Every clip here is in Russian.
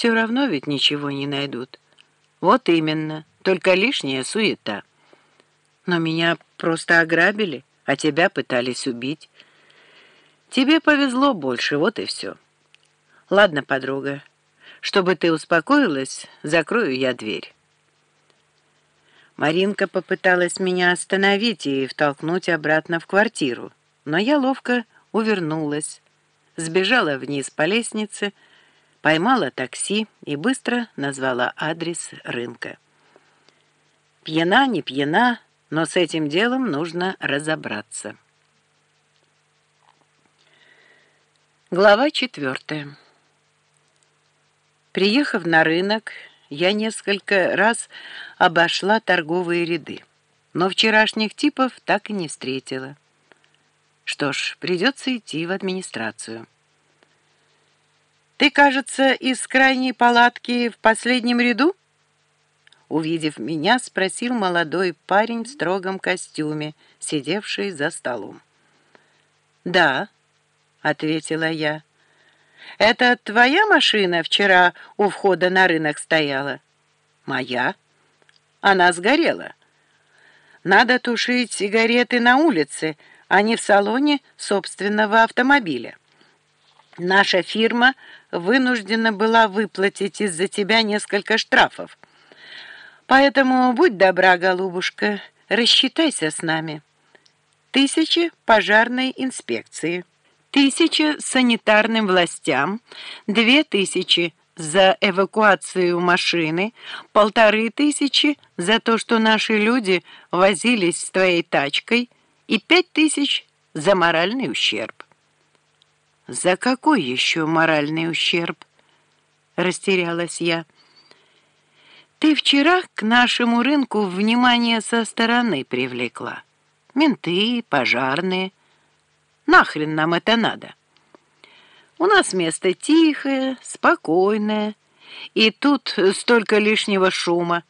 Все равно ведь ничего не найдут. Вот именно, только лишняя суета. Но меня просто ограбили, а тебя пытались убить. Тебе повезло больше, вот и все. Ладно, подруга, чтобы ты успокоилась, закрою я дверь. Маринка попыталась меня остановить и втолкнуть обратно в квартиру, но я ловко увернулась, сбежала вниз по лестнице, поймала такси и быстро назвала адрес рынка. Пьяна, не пьяна, но с этим делом нужно разобраться. Глава четвертая. Приехав на рынок, я несколько раз обошла торговые ряды, но вчерашних типов так и не встретила. Что ж, придется идти в администрацию. «Ты, кажется, из крайней палатки в последнем ряду?» Увидев меня, спросил молодой парень в строгом костюме, сидевший за столом. «Да», — ответила я. «Это твоя машина вчера у входа на рынок стояла?» «Моя. Она сгорела. Надо тушить сигареты на улице, а не в салоне собственного автомобиля. Наша фирма вынуждена была выплатить из-за тебя несколько штрафов. Поэтому будь добра, голубушка, рассчитайся с нами. Тысячи пожарной инспекции, тысяча санитарным властям, две тысячи за эвакуацию машины, полторы тысячи за то, что наши люди возились с твоей тачкой, и пять тысяч за моральный ущерб. «За какой еще моральный ущерб?» — растерялась я. «Ты вчера к нашему рынку внимание со стороны привлекла. Менты, пожарные. Нахрен нам это надо? У нас место тихое, спокойное, и тут столько лишнего шума.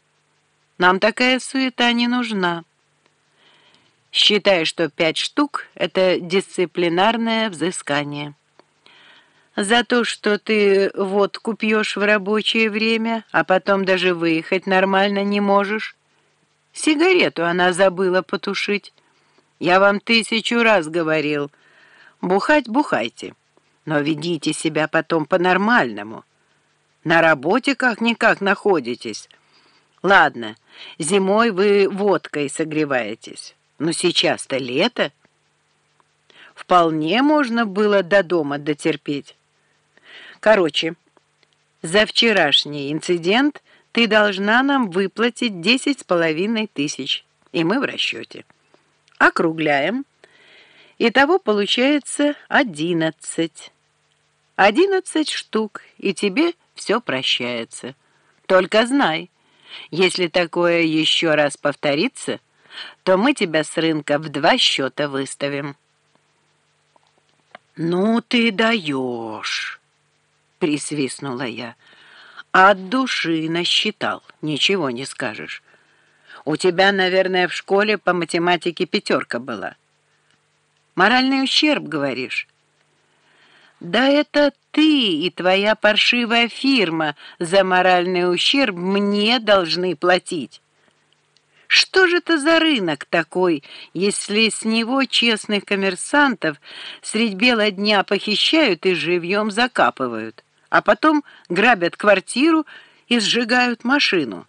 Нам такая суета не нужна». Считай, что пять штук — это дисциплинарное взыскание. За то, что ты водку пьешь в рабочее время, а потом даже выехать нормально не можешь. Сигарету она забыла потушить. Я вам тысячу раз говорил. Бухать бухайте, но ведите себя потом по-нормальному. На работе как-никак находитесь. Ладно, зимой вы водкой согреваетесь. Но сейчас-то лето. Вполне можно было до дома дотерпеть. Короче, за вчерашний инцидент ты должна нам выплатить десять с половиной тысяч, и мы в расчете. Округляем. Итого получается одиннадцать. Одиннадцать штук, и тебе все прощается. Только знай, если такое еще раз повторится — то мы тебя с рынка в два счета выставим». «Ну ты даешь!» — присвистнула я. «От души насчитал, ничего не скажешь. У тебя, наверное, в школе по математике пятерка была. Моральный ущерб, говоришь?» «Да это ты и твоя паршивая фирма за моральный ущерб мне должны платить». Что же это за рынок такой, если с него честных коммерсантов средь бела дня похищают и живьем закапывают, а потом грабят квартиру и сжигают машину?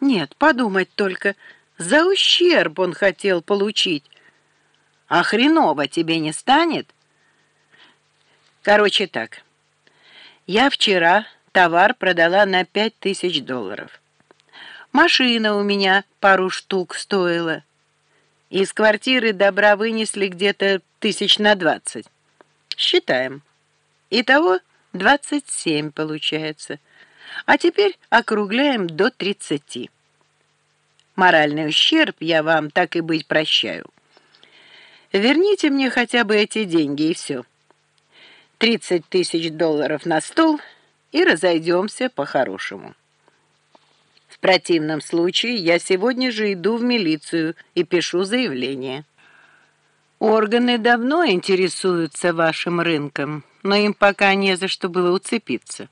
Нет, подумать только, за ущерб он хотел получить. А хреново тебе не станет? Короче так, я вчера товар продала на пять тысяч долларов. Машина у меня пару штук стоила. Из квартиры добра вынесли где-то тысяч на двадцать. Считаем. Итого двадцать семь получается. А теперь округляем до тридцати. Моральный ущерб я вам так и быть прощаю. Верните мне хотя бы эти деньги и все. Тридцать тысяч долларов на стол и разойдемся по-хорошему противном случае я сегодня же иду в милицию и пишу заявление. Органы давно интересуются вашим рынком, но им пока не за что было уцепиться.